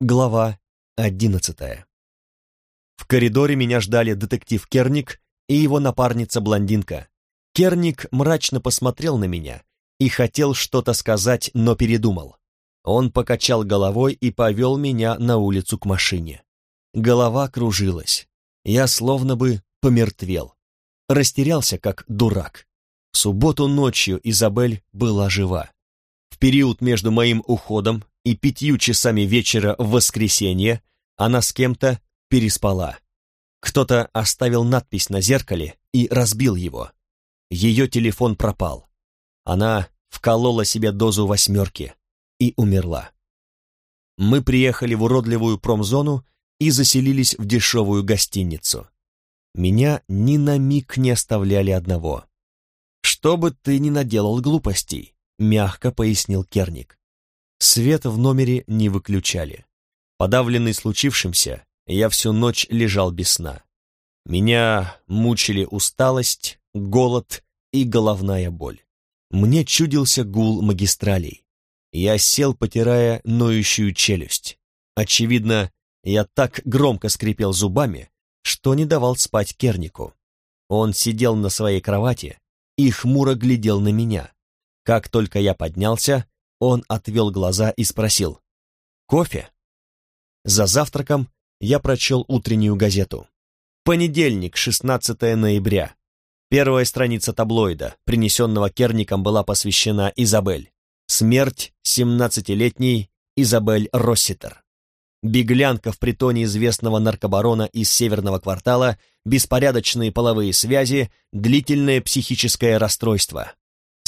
Глава одиннадцатая. В коридоре меня ждали детектив Керник и его напарница-блондинка. Керник мрачно посмотрел на меня и хотел что-то сказать, но передумал. Он покачал головой и повел меня на улицу к машине. Голова кружилась. Я словно бы помертвел. Растерялся, как дурак. В субботу ночью Изабель была жива. В период между моим уходом и пятью часами вечера в воскресенье она с кем-то переспала. Кто-то оставил надпись на зеркале и разбил его. Ее телефон пропал. Она вколола себе дозу восьмерки и умерла. Мы приехали в уродливую промзону и заселились в дешевую гостиницу. Меня ни на миг не оставляли одного. «Что бы ты ни наделал глупостей», — мягко пояснил Керник. Свет в номере не выключали. Подавленный случившимся, я всю ночь лежал без сна. Меня мучили усталость, голод и головная боль. Мне чудился гул магистралей. Я сел, потирая ноющую челюсть. Очевидно, я так громко скрипел зубами, что не давал спать Кернику. Он сидел на своей кровати и хмуро глядел на меня. Как только я поднялся, он отвел глаза и спросил «Кофе?». За завтраком я прочел утреннюю газету. Понедельник, 16 ноября. Первая страница таблоида, принесенного Керником, была посвящена Изабель. Смерть 17-летней Изабель Росситер. Беглянка в притоне известного наркобарона из северного квартала, беспорядочные половые связи, длительное психическое расстройство.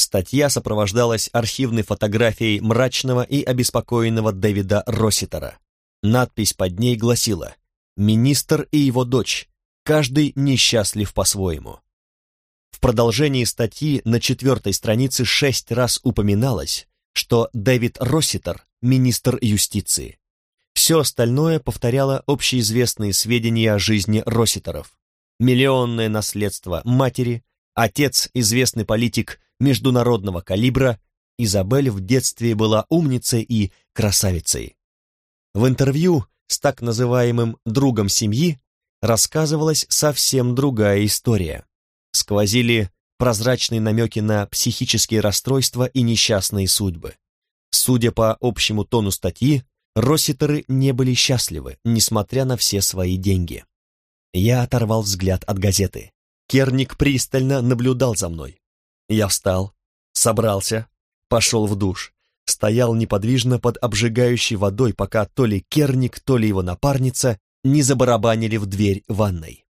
Статья сопровождалась архивной фотографией мрачного и обеспокоенного Дэвида Росситера. Надпись под ней гласила «Министр и его дочь, каждый несчастлив по-своему». В продолжении статьи на четвертой странице шесть раз упоминалось, что Дэвид Росситер – министр юстиции. Все остальное повторяло общеизвестные сведения о жизни Росситеров. Миллионное наследство матери, отец – известный политик международного калибра, Изабель в детстве была умницей и красавицей. В интервью с так называемым «другом семьи» рассказывалась совсем другая история. Сквозили прозрачные намеки на психические расстройства и несчастные судьбы. Судя по общему тону статьи, Росситеры не были счастливы, несмотря на все свои деньги. Я оторвал взгляд от газеты. Керник пристально наблюдал за мной. Я встал, собрался, пошел в душ, стоял неподвижно под обжигающей водой, пока то ли Керник, то ли его напарница не забарабанили в дверь ванной.